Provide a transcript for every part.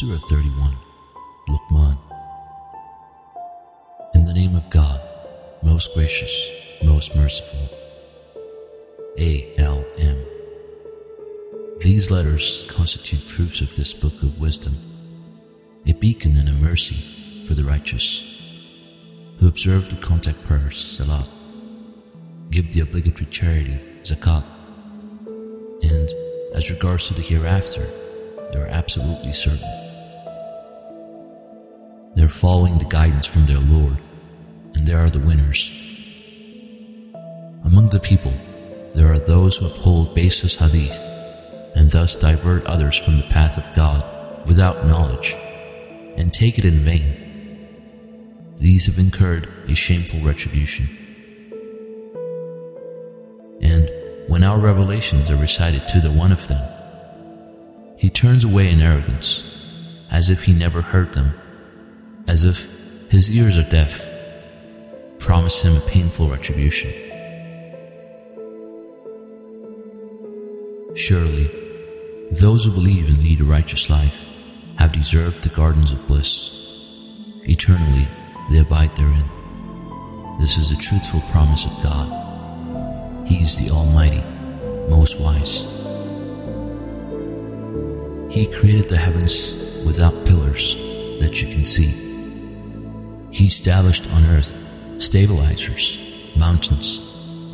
Surah 31 Luqman In the name of God, most gracious, most merciful. A L M. These letters constitute proofs of this book of wisdom, a beacon and a mercy for the righteous who observe the contact prayers, salat, give the obligatory charity, zakat, and as regards to the hereafter, they are absolutely certain. They're following the guidance from their Lord, and they are the winners. Among the people, there are those who uphold baseless hadith and thus divert others from the path of God without knowledge and take it in vain. These have incurred a shameful retribution. And when our revelations are recited to the one of them, he turns away in arrogance, as if he never heard them, as if his ears are deaf, promise him a painful retribution. Surely, those who believe and lead a righteous life have deserved the gardens of bliss. Eternally, they abide therein. This is a truthful promise of God. He is the Almighty, most wise. He created the heavens without pillars that you can see. He established on earth stabilizers, mountains,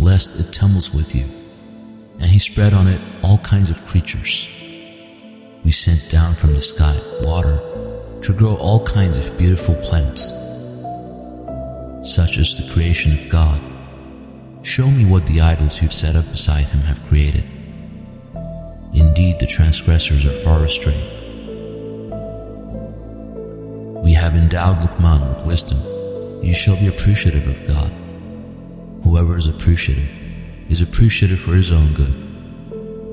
lest it tumbles with you and he spread on it all kinds of creatures. We sent down from the sky water to grow all kinds of beautiful plants. Such is the creation of God. Show me what the idols you've set up beside him have created. Indeed, the transgressors are far astray. We have endowed Luqman with wisdom. You shall be appreciative of God. Whoever is appreciative is appreciative for his own good.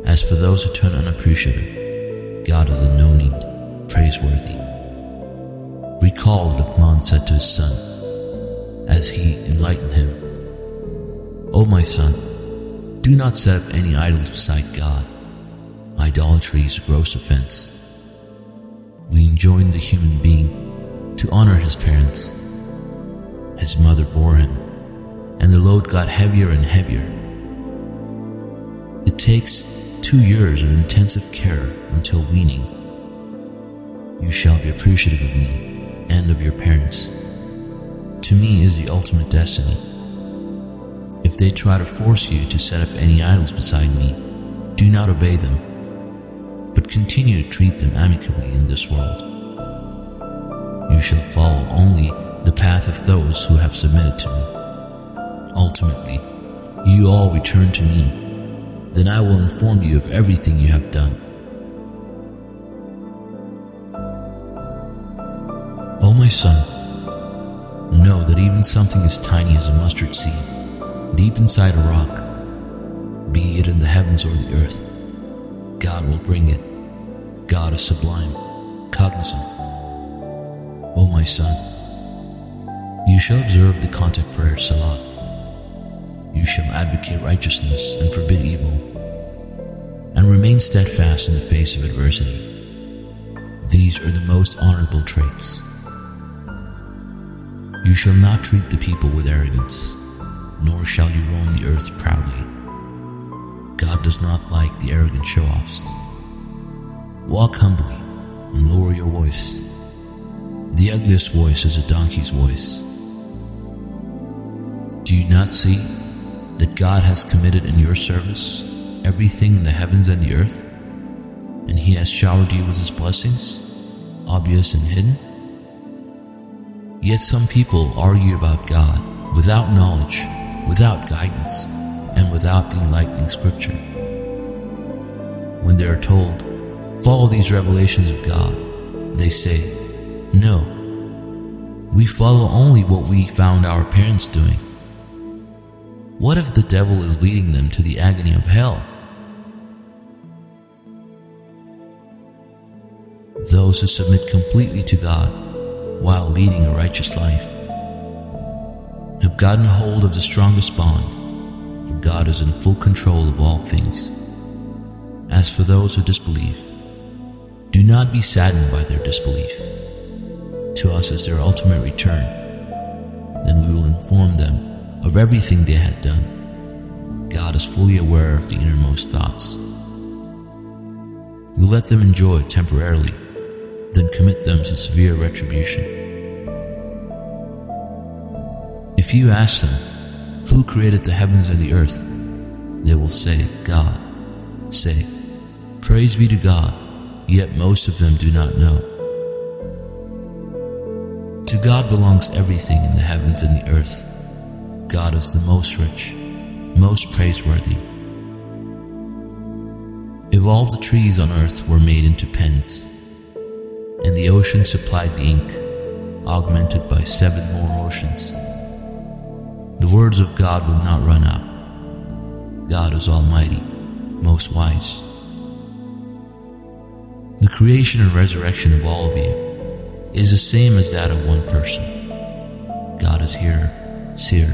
As for those who turn unappreciative, God is a no need, praiseworthy. Recall Luqman said to his son as he enlightened him O my son, do not set up any idols beside God. Idolatry is a gross offense. We enjoin the human being to honor his parents. His mother bore him, and the load got heavier and heavier it takes two years of intensive care until weaning. You shall be appreciative of me and of your parents. To me is the ultimate destiny. If they try to force you to set up any idols beside me, do not obey them, but continue to treat them amicably in this world. Shall follow only the path of those who have submitted to me. Ultimately, you all return to me then I will inform you of everything you have done. O oh my son, know that even something as tiny as a mustard seed, deep inside a rock, be it in the heavens or the earth, God will bring it. God is sublime, cognizant. O my son, you shall observe the contact prayer Salat you shall advocate righteousness and forbid evil, and remain steadfast in the face of adversity. These are the most honorable traits. You shall not treat the people with arrogance, nor shall you roam the earth proudly. God does not like the arrogant show offs. Walk humbly and lower your voice. The ugliest voice is a donkey's voice. Do you not see that God has committed in your service everything in the heavens and the earth, and He has showered you with His blessings, obvious and hidden? Yet some people argue about God without knowledge, without guidance, and without the enlightening scripture. When they are told, follow these revelations of God, they say, no, we follow only what we found our parents doing. What if the devil is leading them to the agony of hell? Those who submit completely to God while leading a righteous life have gotten hold of the strongest bond, for God is in full control of all things. As for those who disbelieve, Do not be saddened by their disbelief. To us as their ultimate return. Then we will inform them of everything they had done. God is fully aware of the innermost thoughts. We let them enjoy temporarily, then commit them to severe retribution. If you ask them, Who created the heavens and the earth? they will say, God. Say, Praise be to God, yet most of them do not know. To God belongs everything in the heavens and the earth. God is the most rich, most praiseworthy. If all the trees on earth were made into pens, and the ocean supplied the ink, augmented by seven more oceans, the words of God would not run out. God is Almighty, most wise. The creation and resurrection of all of you is the same as that of one person. God is here, seer.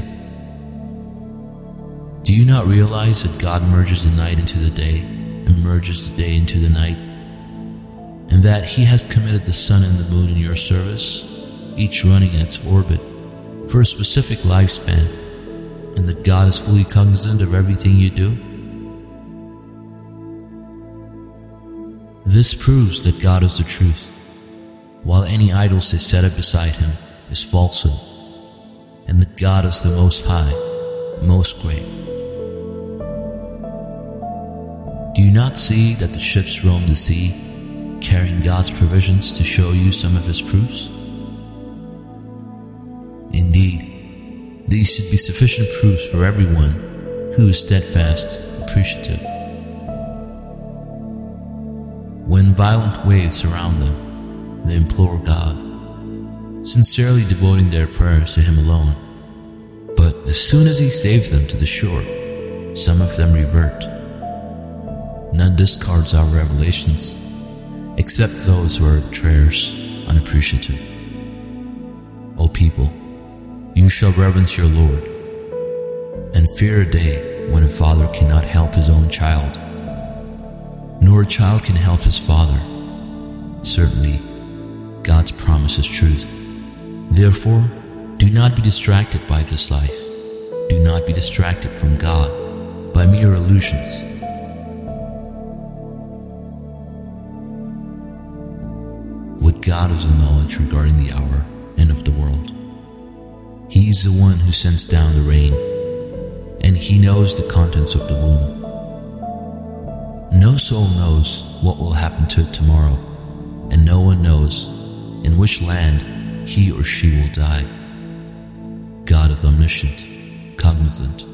Do you not realize that God merges the night into the day and merges the day into the night? And that He has committed the sun and the moon in your service, each running in its orbit for a specific lifespan, and that God is fully cognizant of everything you do? This proves that God is the truth, while any idols they set up beside Him is falsehood, and that God is the Most High, Most Great. Do you not see that the ships roam the sea, carrying God's provisions to show you some of His proofs? Indeed, these should be sufficient proofs for everyone who is steadfast, appreciative. When violent waves surround them, they implore God, sincerely devoting their prayers to Him alone. But as soon as He saves them to the shore, some of them revert. None discards our revelations, except those who are betrayers, unappreciative. O people, you shall reverence your Lord, and fear a day when a father cannot help his own child nor a child can help his father. Certainly, God's promise is truth. Therefore, do not be distracted by this life. Do not be distracted from God by mere illusions. With God is a knowledge regarding the hour and of the world. He is the one who sends down the rain, and He knows the contents of the womb. No soul knows what will happen to it tomorrow, and no one knows in which land he or she will die. God is omniscient, cognizant,